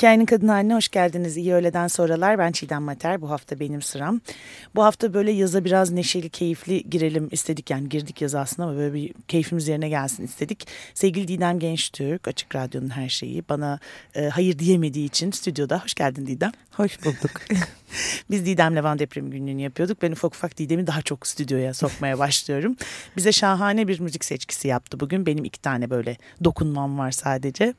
Hikayenin kadın haline hoş geldiniz. İyi öğleden sonralar. Ben Çiğdem Mater. Bu hafta benim sıram. Bu hafta böyle yaza biraz neşeli, keyifli girelim istedik. Yani girdik yaza aslında ama böyle bir keyfimiz yerine gelsin istedik. Sevgili Didem Gençtürk, Açık Radyo'nun her şeyi bana e, hayır diyemediği için stüdyoda. Hoş geldin Didem. Hoş bulduk. Biz Didem'le Van Deprem günlüğünü yapıyorduk. Ben ufak ufak Didem'i daha çok stüdyoya sokmaya başlıyorum. Bize şahane bir müzik seçkisi yaptı bugün. Benim iki tane böyle dokunmam var sadece.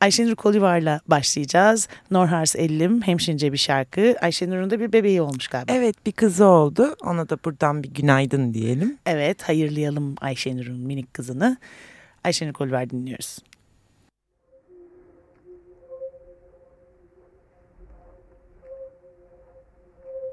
Ayşenur Kolivar'la başlayacağız. Norhars Ellim, hemşince bir şarkı. Ayşenur'un da bir bebeği olmuş galiba. Evet bir kızı oldu. Ona da buradan bir günaydın diyelim. Evet hayırlayalım Ayşenur'un minik kızını. Ayşenur Kolivar dinliyoruz.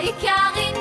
העיקרים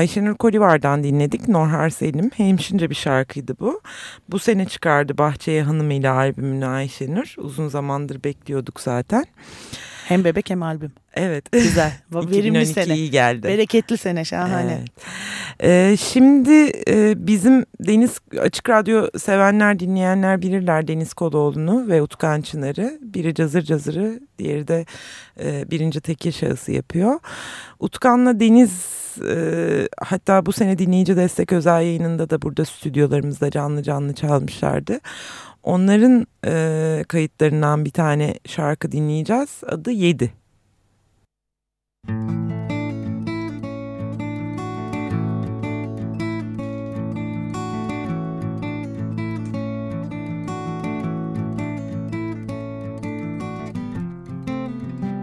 Ayşenur Kolivar'dan dinledik. Norhar Selim. Hemşince bir şarkıydı bu. Bu sene çıkardı Bahçeye Hanım ile albümünü Ayşenur. Uzun zamandır bekliyorduk zaten. Hem bebek hem albüm. Evet. Güzel. Verimli sene. iyi geldi. Bereketli sene şahane. Evet. Ee, şimdi e, bizim Deniz Açık Radyo sevenler dinleyenler bilirler Deniz Koloğlu'nu ve Utkan Çınar'ı. Biri cazır cazırı diğeri de e, birinci tekil şahısı yapıyor. Utkan'la Deniz e, hatta bu sene dinleyici destek özel yayınında da burada stüdyolarımızda canlı canlı çalmışlardı. Onların e, kayıtlarından bir tane şarkı dinleyeceğiz. Adı Yedi.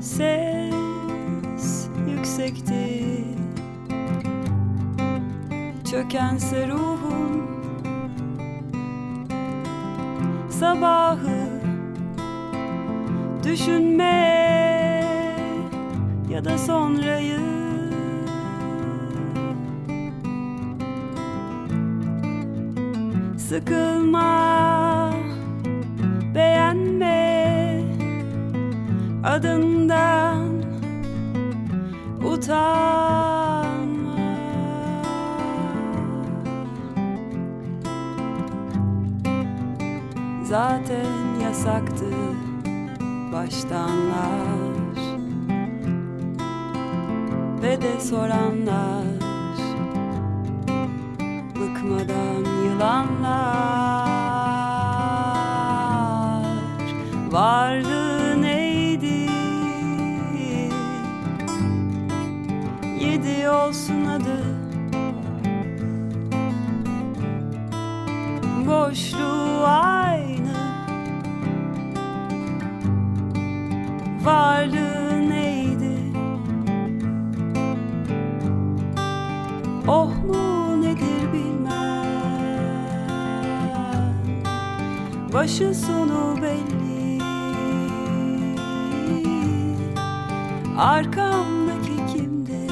Ses yüksekti Çökense ruhum Sabahı Düşünme Ya da sonrayı. Sıkılma Beğenme Adından Utanma Zaten yasaktı baştanlar. Ve de soranlar Bıkmadan yılanlar. Varlığı neydi? Yedi olsun adı. Boşluğu Varlığı neydi? Oh mu nedir bilmem. Başı sonu belli. Arkamdaki kimdi?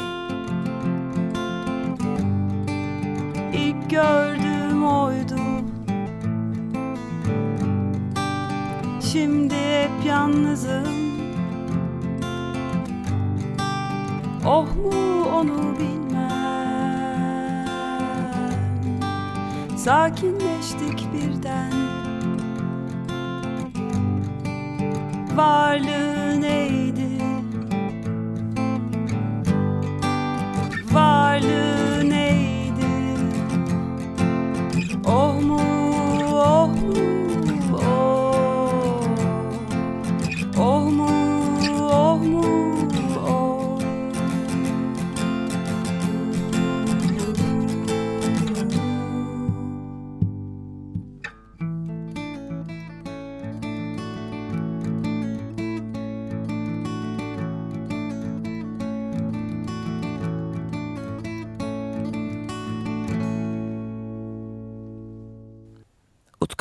İlk gördüğüm oydu. Şimdi hep yalnızım onu bilmem. Sakinleştik birden. Varlığı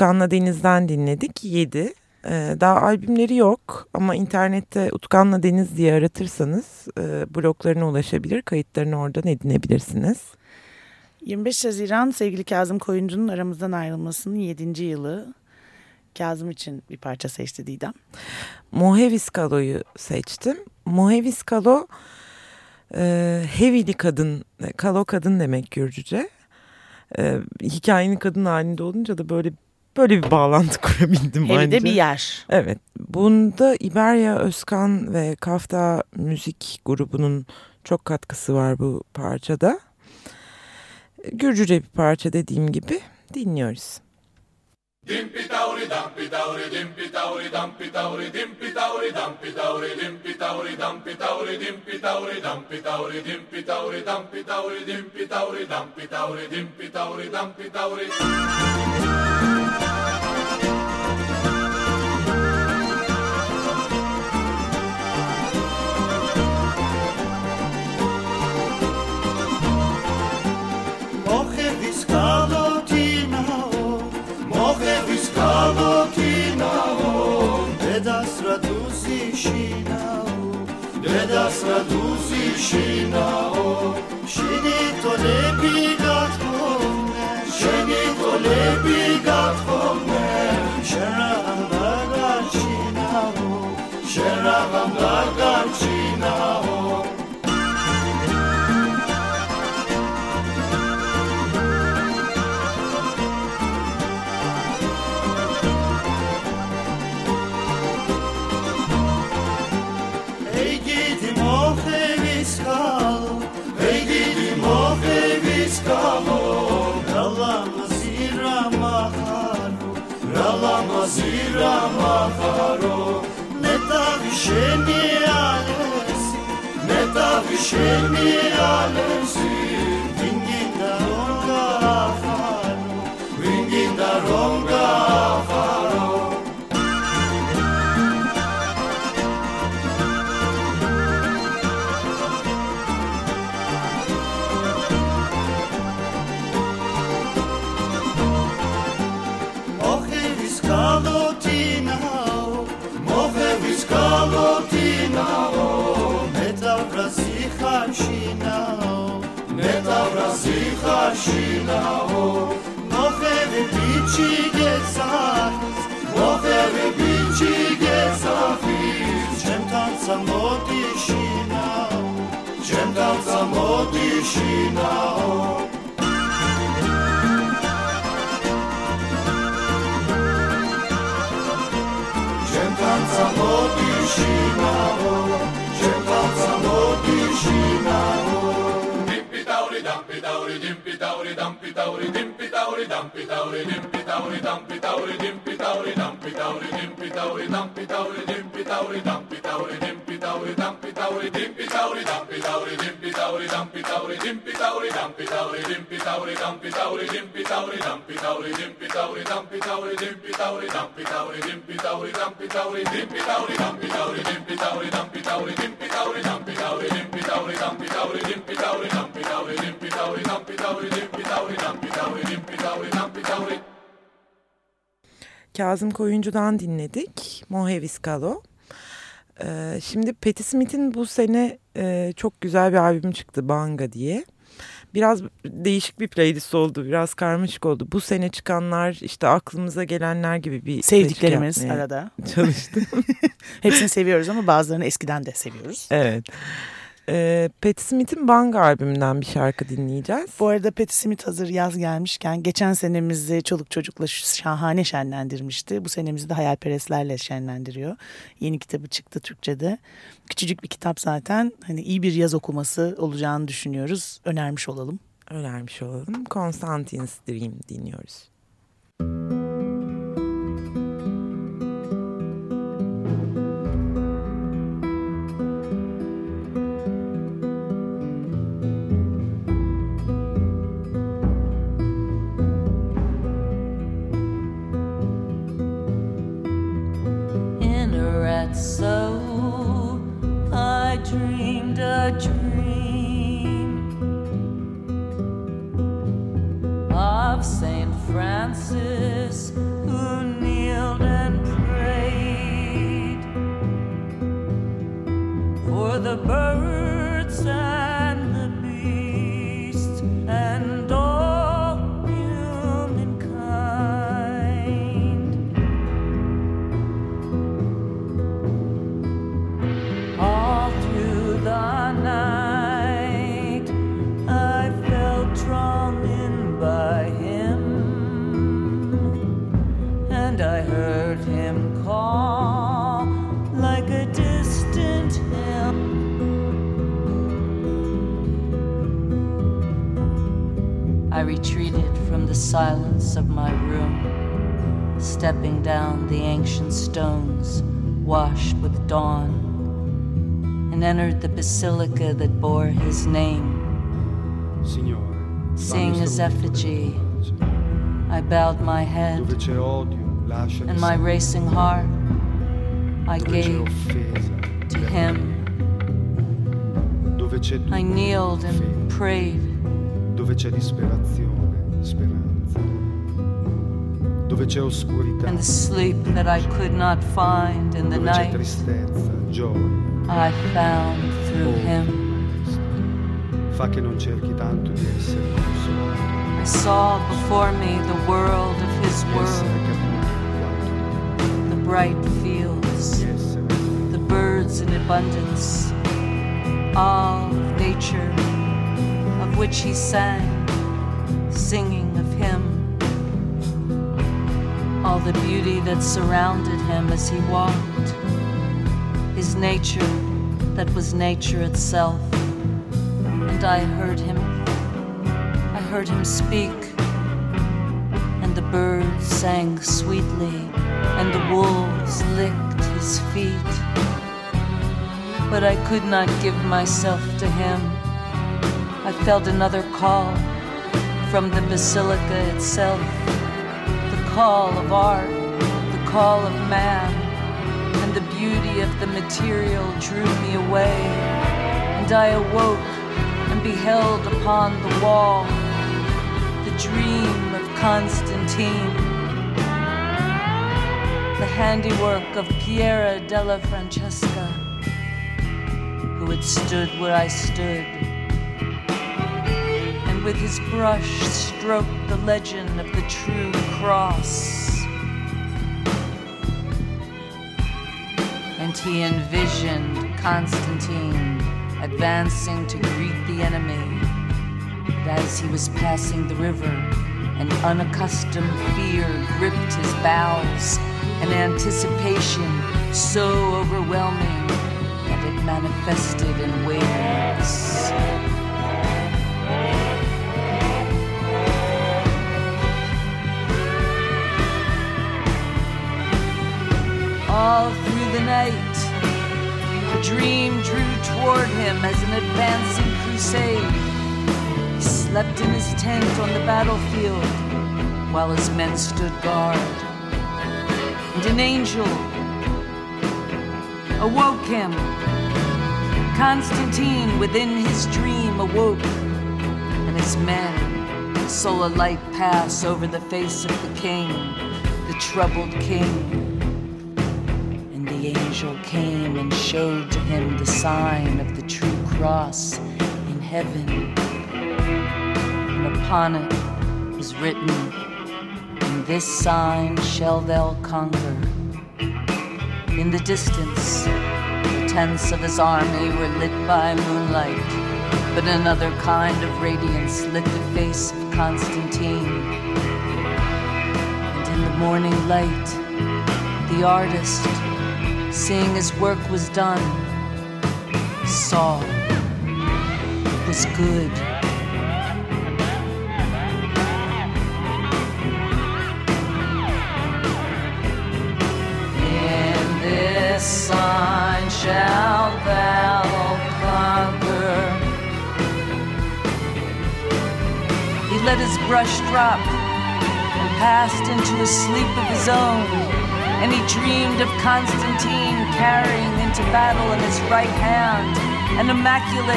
Utkan'la Deniz'den dinledik. 7. Ee, daha albümleri yok ama internette Utkan'la Deniz diye aratırsanız e, bloglarına ulaşabilir. Kayıtlarını oradan edinebilirsiniz. 25 Haziran sevgili Kazım Koyuncu'nun aramızdan ayrılmasının 7. yılı. Kazım için bir parça seçti Didem. Mohevis Kalo'yu seçtim. Mohevis Kalo e, heavily kadın, kalo kadın demek Gürcüce. E, hikayenin kadın halinde olunca da böyle böyle bir bağlantı kurabildim bence. de bir yer. Evet. Bunda İberya Özkan ve Kafta Müzik grubunun çok katkısı var bu parçada. Gürcüce bir parça dediğim gibi dinliyoruz. Dimpi tauri dampi tauri dimpi tauri dampi tauri dimpi tauri dampi tauri dimpi tauri dampi tauri dimpi tauri dampi tauri dimpi tauri dampi tauri dimpi tauri dampi tauri dimpi tauri dampi tauri შინაო დედასა დუზი შინაო შენი ტოლები გათხოვნე შენი ტოლები გათხოვნე შერაღამ დაგარჩინაო შერაღამ დაგარჩინაო zira mafaro Neta vişe mi alesi, neta vişe mi alesi Tishina, oh, Jem tam samo Tishina, oh, Jem tam samo Tishina, oh tauri dampi tauri dimpi tauri dampi tauri dimpi tauri dampi tauri dimpi tauri dampi tauri dimpi tauri dampi tauri dimpi tauri dampi tauri dimpi tauri dampi tauri dimpi tauri dampi tauri dimpi tauri dampi tauri dimpi tauri dampi tauri dimpi tauri dampi tauri dimpi tauri dampi tauri dimpi tauri dampi tauri dimpi tauri Kazım Koyuncu'dan dinledik. Mohevis Kalo. Ee, şimdi Patti Smith'in bu sene e, çok güzel bir albüm çıktı Banga diye. Biraz değişik bir playlist oldu. Biraz karmaşık oldu. Bu sene çıkanlar işte aklımıza gelenler gibi bir Sevdiklerimiz arada. çalıştım. Hepsini seviyoruz ama bazılarını eskiden de seviyoruz. evet. Ee, Patti Smith'in Banga albümünden bir şarkı dinleyeceğiz. Bu arada Patti Smith hazır yaz gelmişken geçen senemizi çoluk çocukla şahane şenlendirmişti. Bu senemizi de hayalperestlerle şenlendiriyor. Yeni kitabı çıktı Türkçe'de. Küçücük bir kitap zaten. Hani iyi bir yaz okuması olacağını düşünüyoruz. Önermiş olalım. Önermiş olalım. Constantine's Dream dinliyoruz. in rat. I dreamed a dream of Saint Francis who kneeled and prayed for the birds stepping down the ancient stones washed with dawn, and entered the basilica that bore his name. Signore, Seeing his effigy, I bowed my head, dove c'è odio, lascia and my racing heart I gave to him. I kneeled and prayed, dove c'è disperazione, speranza, dove c'è oscurità, and the sleep that I could not find in the dove c'è night tristezza, gioia, I found through oh, him. Fa che non cerchi tanto di essere consolato, I saw before me the world of his world, the bright fields, the birds in abundance, all of nature of which he sang, singing the beauty that surrounded him as he walked, his nature that was nature itself. And I heard him, I heard him speak, and the birds sang sweetly, and the wolves licked his feet. But I could not give myself to him. I felt another call from the basilica itself call of art, the call of man, and the beauty of the material drew me away. And I awoke and beheld upon the wall the dream of Constantine the handiwork of Piero della Francesca, who had stood where I stood, with his brush stroked the legend of the true cross. And he envisioned Constantine advancing to greet the enemy. But as he was passing the river, an unaccustomed fear gripped his bowels an anticipation so overwhelming that it manifested in wings. All through the night, the dream drew toward him as an advancing crusade. He slept in his tent on the battlefield while his men stood guard and an angel awoke him. Constantine within his dream awoke, and his men saw a light pass over the face of the king, the troubled king. The angel came and showed to him the sign of the true cross in heaven. And upon it was written, and this sign shall thou conquer. In the distance, the tents of his army were lit by moonlight, but another kind of radiance lit the face of Constantine. And in the morning light, the artist, seeing his work was done, it was good. In this sign shall thou conquer. He let his brush drop and passed into a sleep of his own. And he dreamed of Constantine carrying into battle in his right hand an immaculate,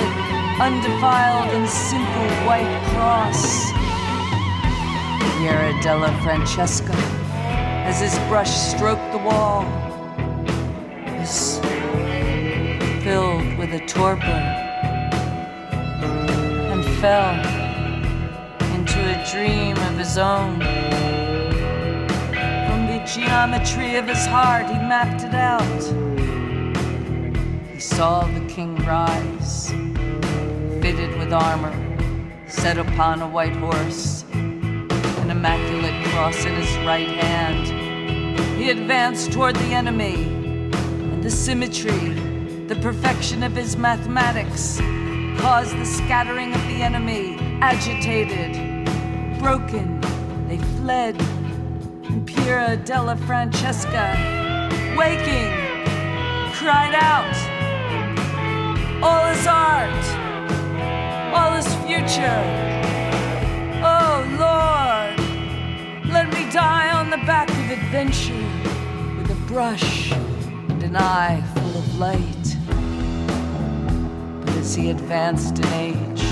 undefiled, and simple white cross. Piero della Francesca, as his brush stroked the wall, was filled with a torpor and fell into a dream of his own. Geometry of his heart, he mapped it out. He saw the king rise, fitted with armor, set upon a white horse, an immaculate cross in his right hand. He advanced toward the enemy, and the symmetry the perfection of his mathematics caused the scattering of the enemy, agitated, broken. They fled. And Piero della Francesca, waking, cried out, All is art, all is future. Oh Lord, let me die on the back of adventure with a brush and an eye full of light But as he advanced in age.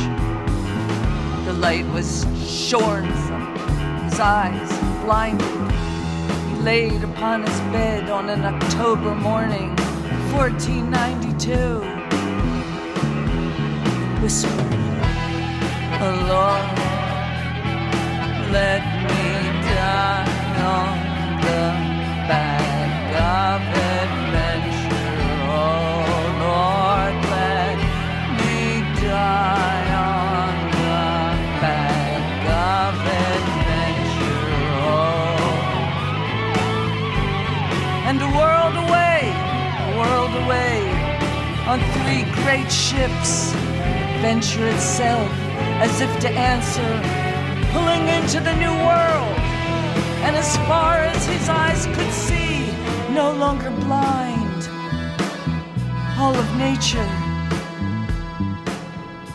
The light was shorn from his eyes, blinded. Laid upon his bed on an October morning, 1492, whispered, oh Lord, let me die. on on three great ships, venture itself as if to answer, pulling into the new world. And as far as his eyes could see, no longer blind, all of nature,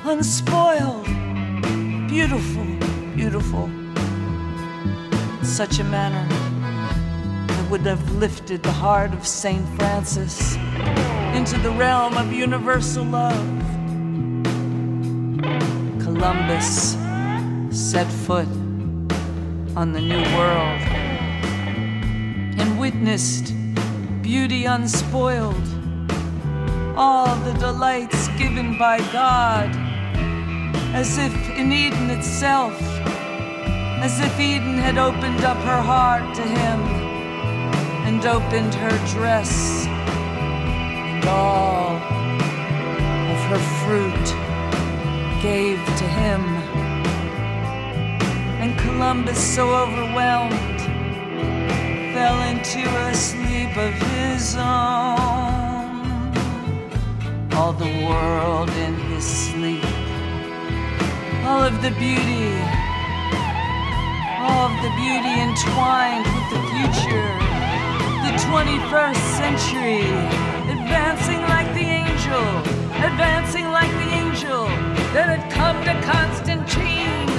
unspoiled, beautiful, beautiful, in such a manner that would have lifted the heart of St. Francis into the realm of universal love. Columbus set foot on the new world and witnessed beauty unspoiled, all the delights given by God, as if in Eden itself, as if Eden had opened up her heart to him and opened her dress all of her fruit gave to him. And Columbus, so overwhelmed, fell into a sleep of his own. All the world in his sleep, all of the beauty, all of the beauty entwined with the future, the 21st century, advancing like the angel, advancing like the angel that had come to Constantine,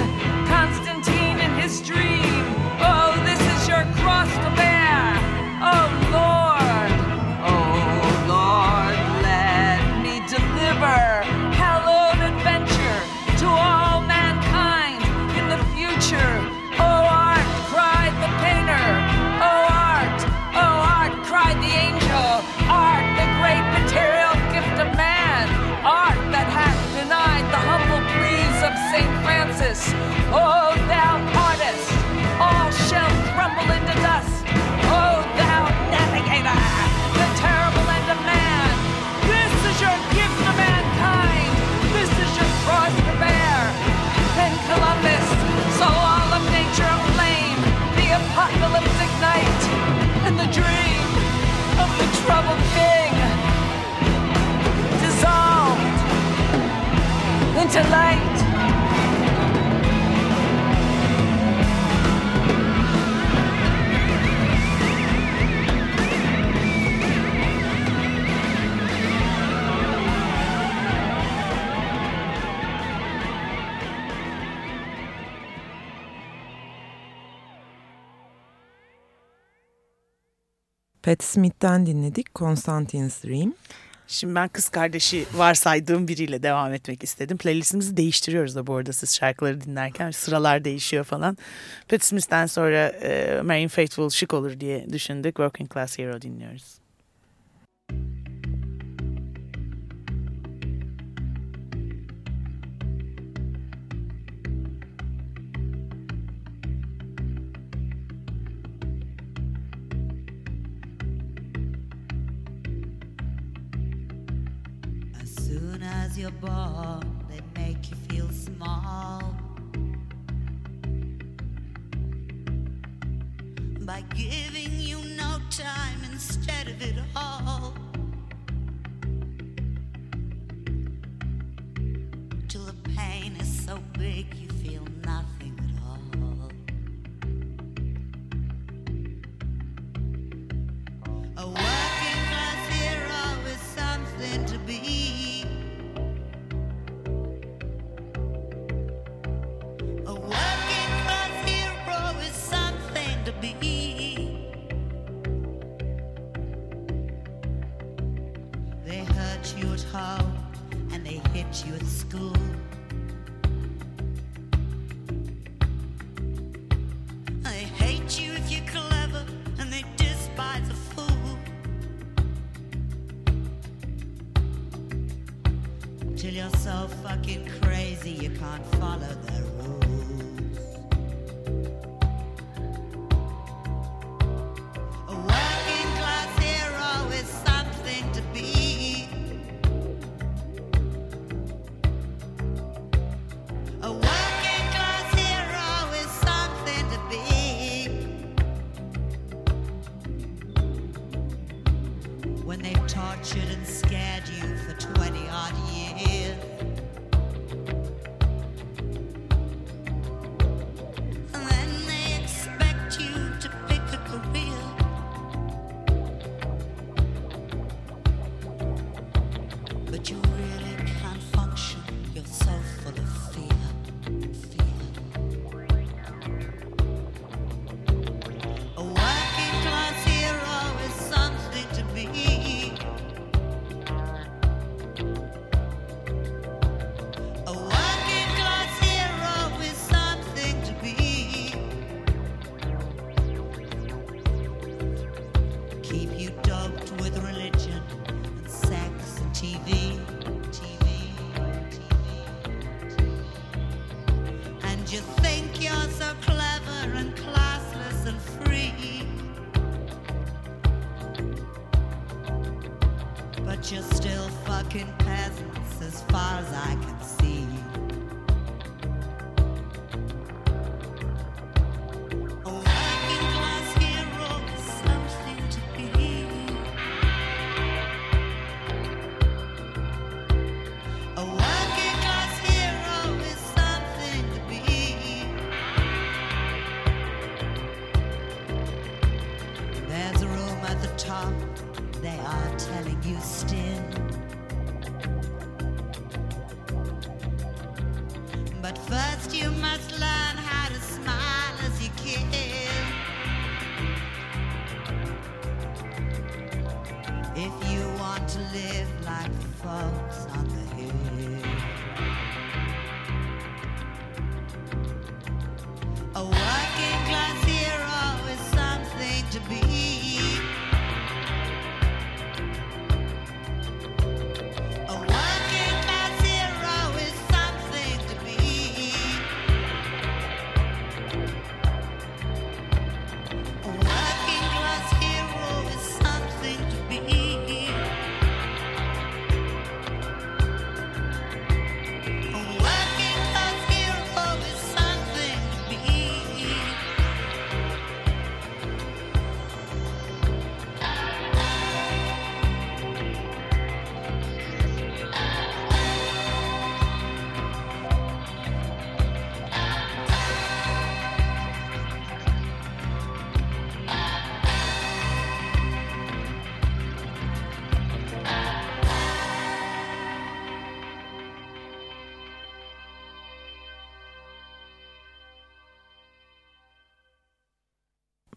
Constantine in his dream. Oh, this is your cross to bear. Oh, Lord. Oh, Lord, let me deliver hallowed adventure to all mankind in the future. Oh, art, cried the painter. Oh, art, oh, art, cried the angel. İnto light. Pat Smith'ten dinledik Constantine's Dream. Şimdi ben kız kardeşi varsaydığım biriyle devam etmek istedim. Playlistimizi değiştiriyoruz da bu arada siz şarkıları dinlerken sıralar değişiyor falan. Patti Smith'ten sonra e, Marian Faithfull şık olur diye düşündük. Working Class Hero dinliyoruz. As as you're born, they make you feel small. By giving you no time instead of it all. Till the pain is so big you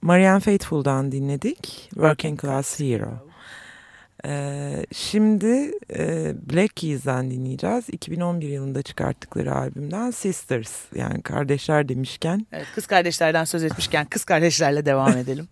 Marianne Faithful'dan dinledik. Working Class Hero. Ee, şimdi e, Black Keys'den dinleyeceğiz. 2011 yılında çıkarttıkları albümden Sisters yani kardeşler demişken. Evet, kız kardeşlerden söz etmişken kız kardeşlerle devam edelim.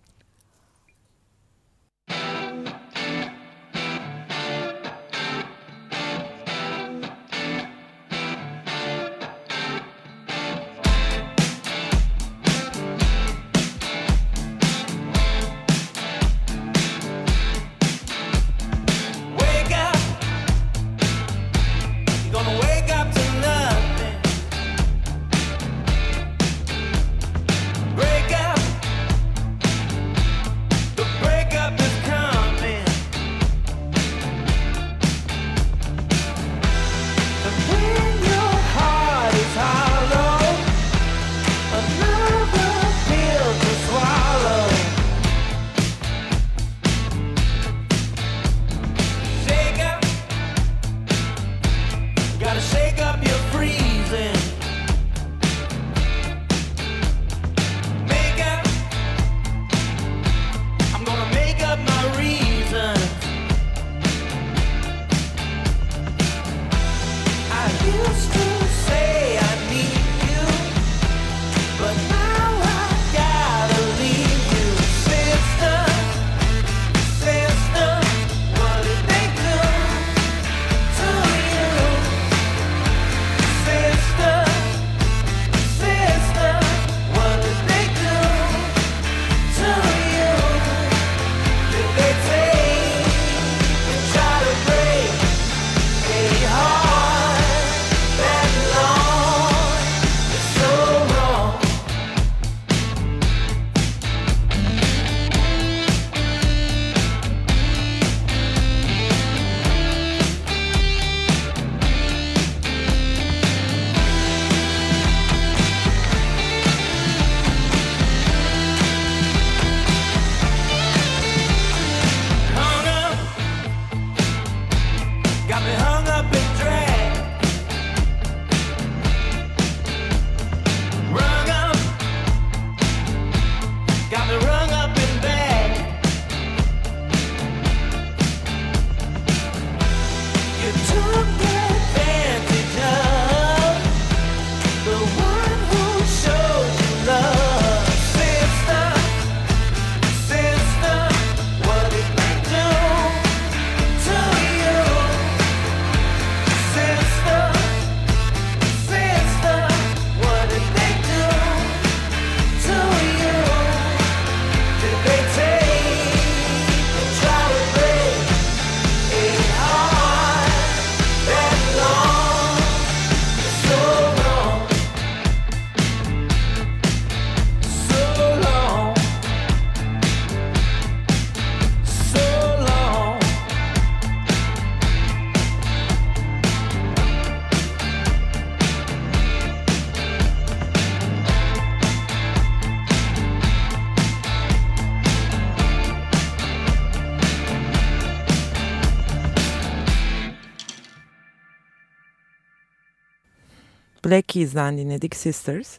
Black Keys'den dinledik Sisters.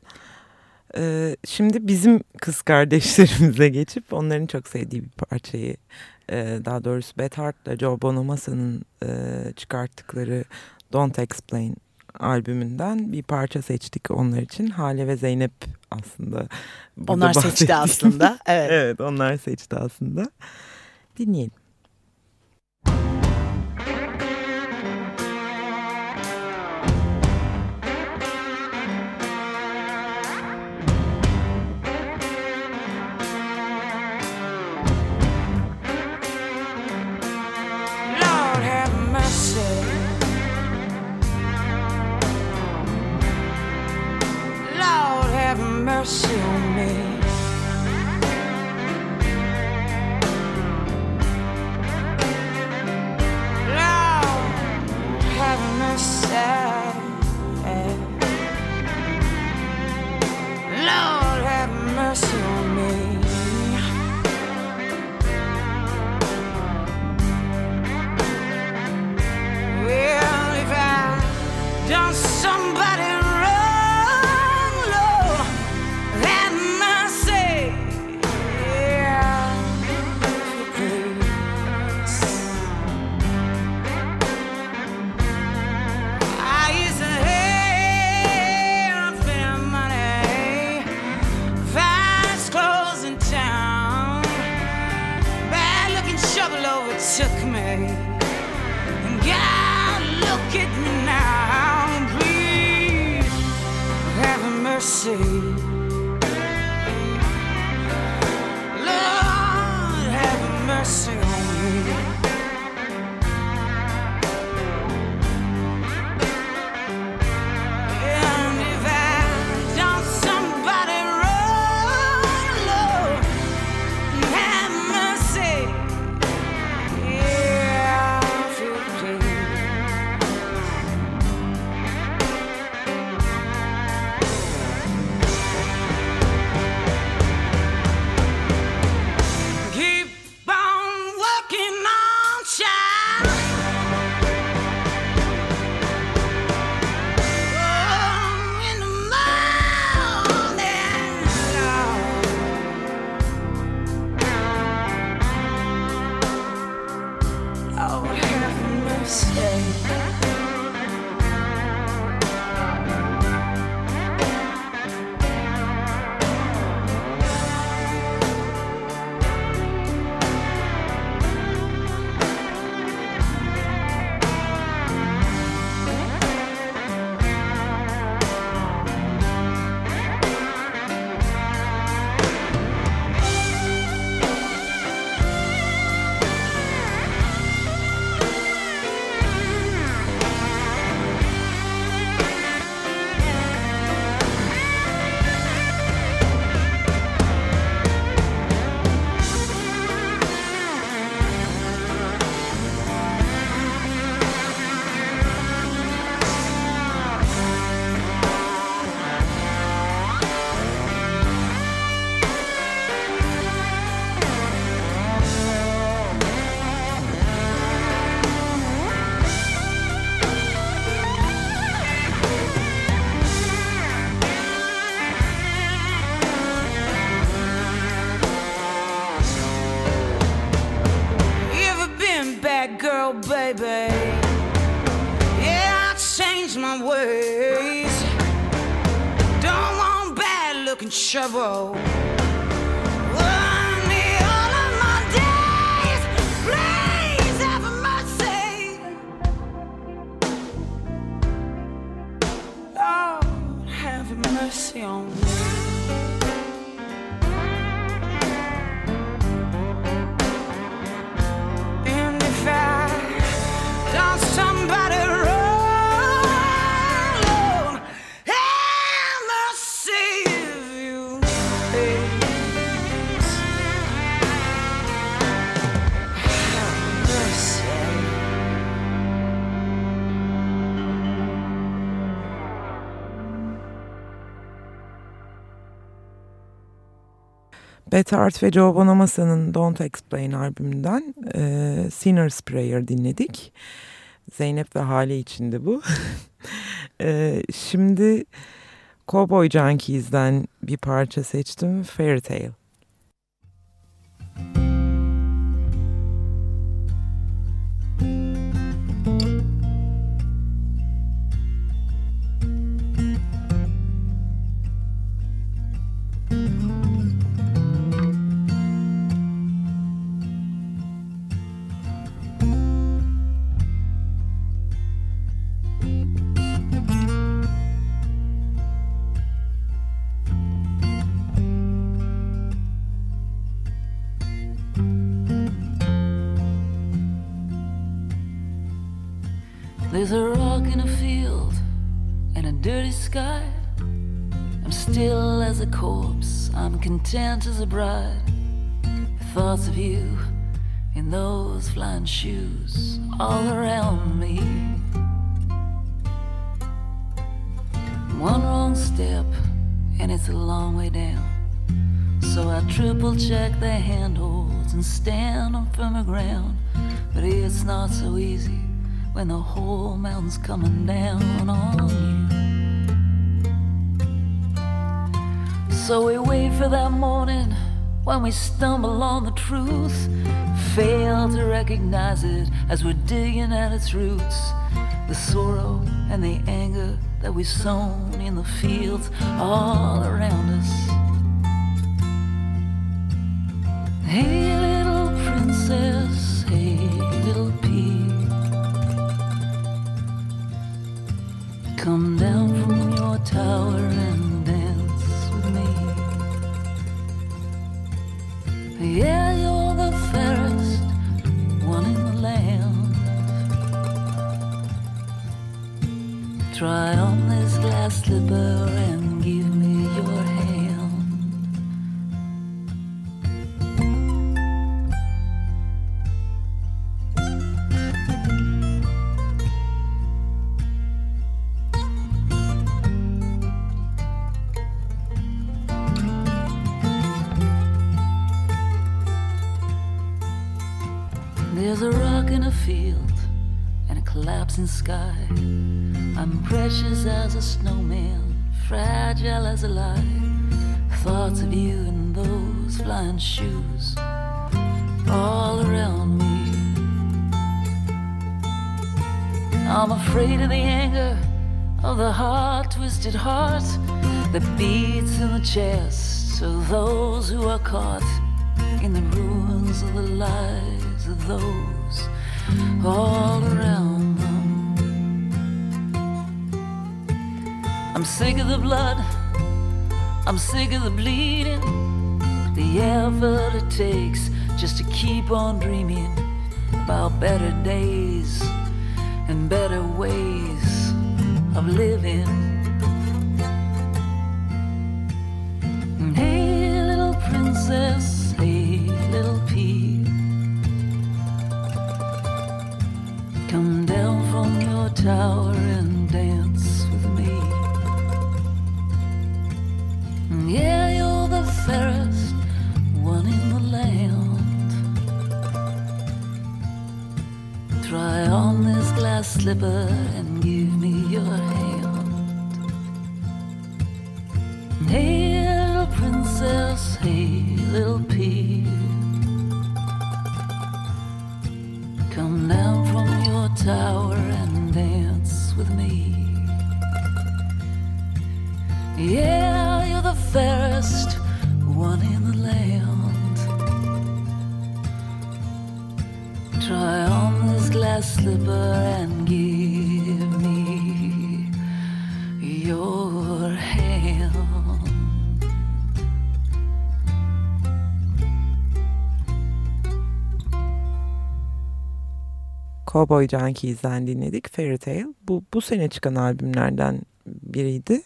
Ee, şimdi bizim kız kardeşlerimize geçip onların çok sevdiği bir parçayı e, daha doğrusu Beth Hart'la Joe Bonamassa'nın e, çıkarttıkları Don't Explain albümünden bir parça seçtik onlar için. Hale ve Zeynep aslında. Onlar seçti aslında. Evet. evet onlar seçti aslında. Dinleyelim. Girl, baby? Yeah, I changed my ways. Don't want bad looking trouble. Want me all of my days. Please have mercy. Lord, have mercy on me. Beth Hart ve Joe Bonamassa'nın Don't Explain albümünden e, Sinner's Prayer dinledik. Zeynep ve Hale içinde bu. Ee, şimdi Cowboy Junkies'den bir parça seçtim. Fairy Tale. There's a rock in a field and a dirty sky. I'm still as a corpse, I'm content as a bride. The thoughts of you in those flying shoes all around me. One wrong step and it's a long way down. So I triple check the handholds and stand on firmer ground. But it's not so easy when the whole mountain's coming down on you. So we wait for that morning when we stumble on the truth, fail to recognize it as we're digging at its roots. The sorrow and the anger that we've sown in the fields all around us. Hey, Come down from your tower and dance with me. Yeah, you're the fairest one in the land. Try on this glass slipper and in a field and a collapsing sky. I'm precious as a snowman, fragile as a lie. Thoughts of you in those flying shoes all around me. I'm afraid of the anger of the heart twisted heart that beats in the chest of those who are caught in the ruins of the lives of those all around them. I'm sick of the blood, I'm sick of the bleeding, the effort it takes just to keep on dreaming about better days and better ways of living. Hey, little princess, and dance with me. Yeah, you're the fairest one in the land. Try on this glass slipper and give me your hand. Hey, little princess, hey, little pea. Come down from your tower with me. Yeah, you're the fairest one in the land. Try on this glass slipper and give Cowboy Junkies'den dinledik Fairy Tale. Bu, bu sene çıkan albümlerden biriydi.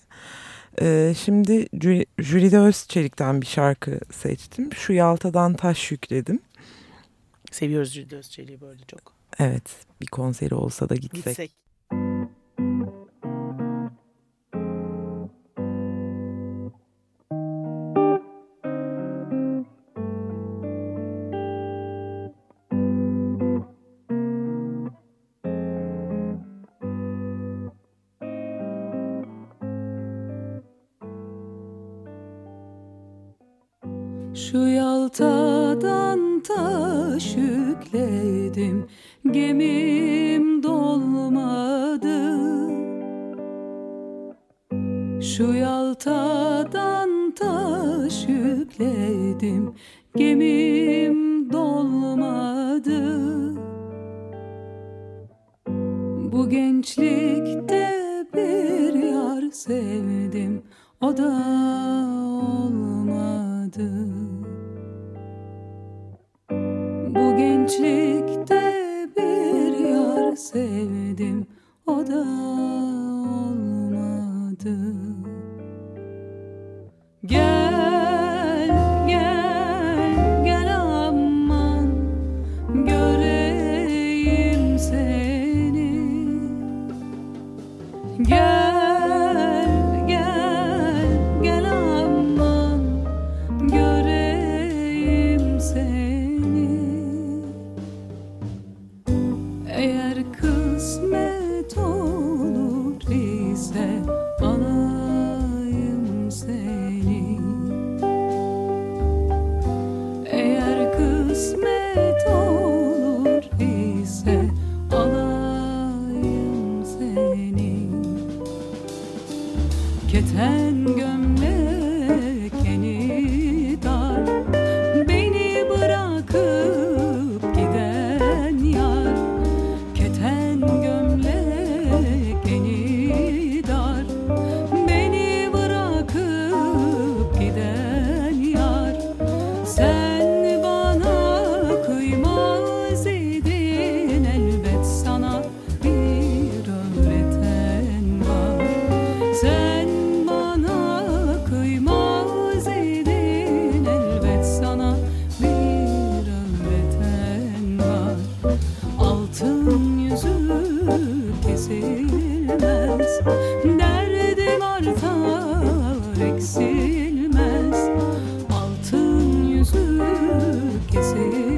Ee, şimdi Jü- Jülide Özçelik'ten bir şarkı seçtim. Şu Yalta'dan taş yükledim. Seviyoruz Jülide Özçelik'i böyle çok. Evet bir konseri olsa da gitsek. Gitsek. Sevdim O da olmadı. Gel, que ser.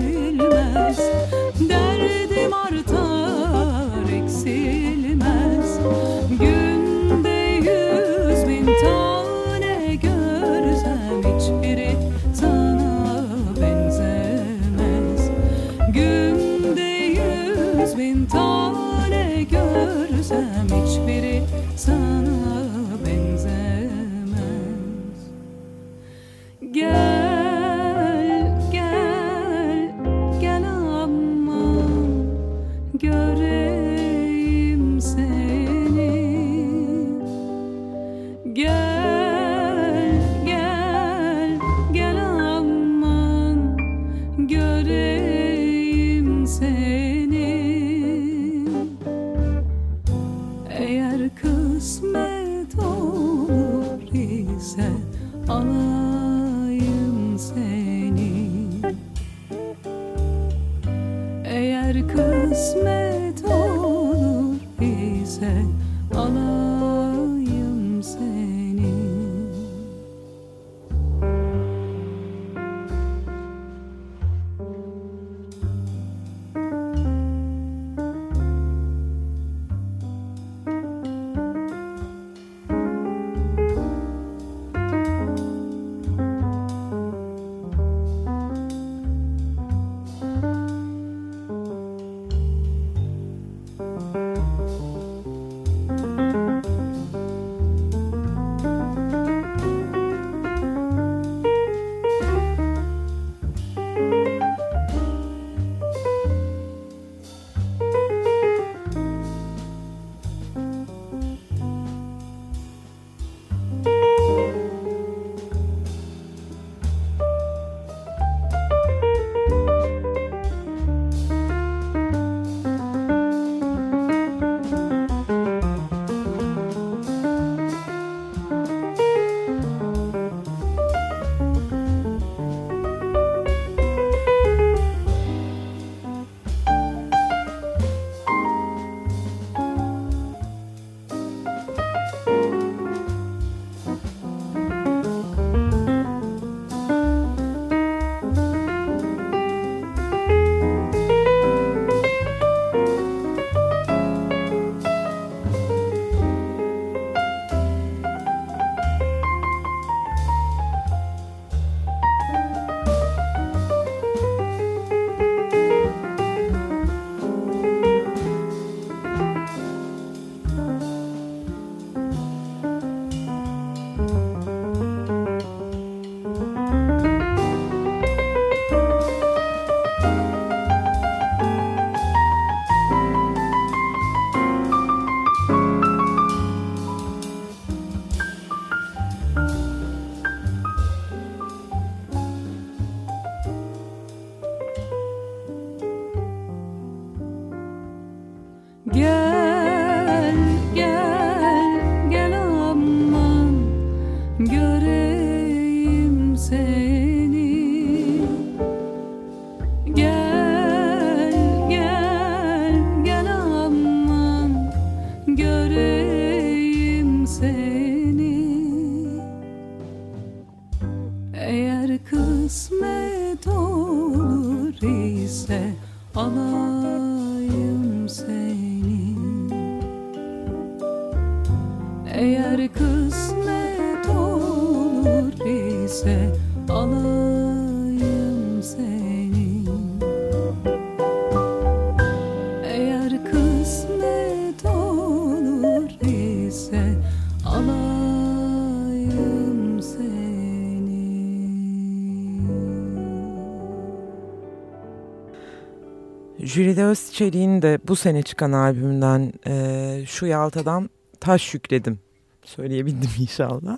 Jülide Özçelik'in de bu sene çıkan albümünden e, Şu Yaltadan Taş Yükledim söyleyebildim inşallah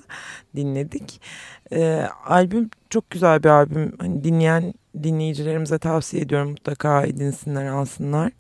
dinledik. E, albüm çok güzel bir albüm. Hani dinleyen dinleyicilerimize tavsiye ediyorum mutlaka edinsinler alsınlar.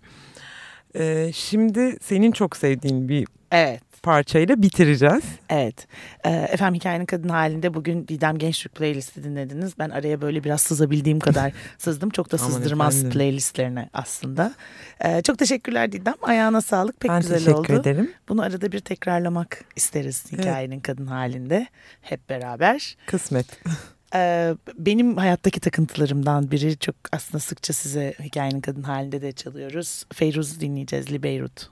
E, şimdi senin çok sevdiğin bir Evet. Parçayla bitireceğiz. Evet. Ee, efendim hikayenin kadın halinde bugün Didem Gençlik playlisti dinlediniz. Ben araya böyle biraz sızabildiğim kadar sızdım. Çok da sızdırmaz playlistlerine aslında. Ee, çok teşekkürler Didem. Ayağına sağlık. Pek ben güzel teşekkür oldu. ederim. Bunu arada bir tekrarlamak isteriz hikayenin kadın halinde. Hep beraber. Kısmet. Ee, benim hayattaki takıntılarımdan biri çok aslında sıkça size hikayenin kadın halinde de çalıyoruz. Feyruz dinleyeceğiz. Li Beyrut.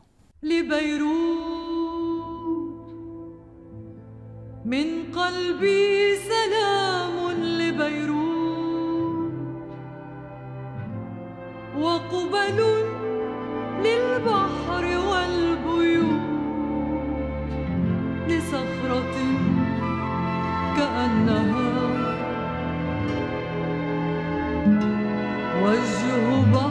من قلبي سلام لبيروت وقبل للبحر والبيوت لصخرة كأنها وجه بحار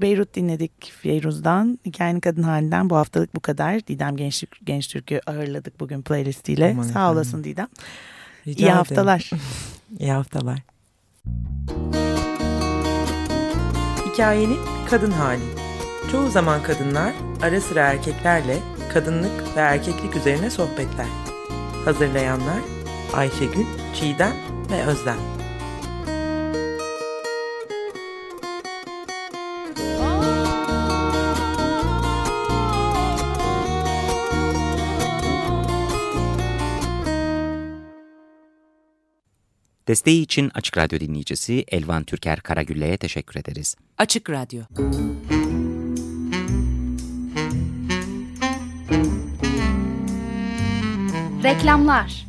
Beyrut dinledik Feyruz'dan. Hikayenin kadın halinden bu haftalık bu kadar. Didem Genç, Genç Türk'ü ağırladık bugün playlistiyle. Aman Sağ efendim. olasın Didem. Rica İyi ederim. haftalar. İyi haftalar. Hikayenin kadın hali. Çoğu zaman kadınlar ara sıra erkeklerle kadınlık ve erkeklik üzerine sohbetler. Hazırlayanlar Ayşegül, Çiğdem ve Özlem. Desteği için Açık Radyo dinleyicisi Elvan Türker Karagülle'ye teşekkür ederiz. Açık Radyo. Reklamlar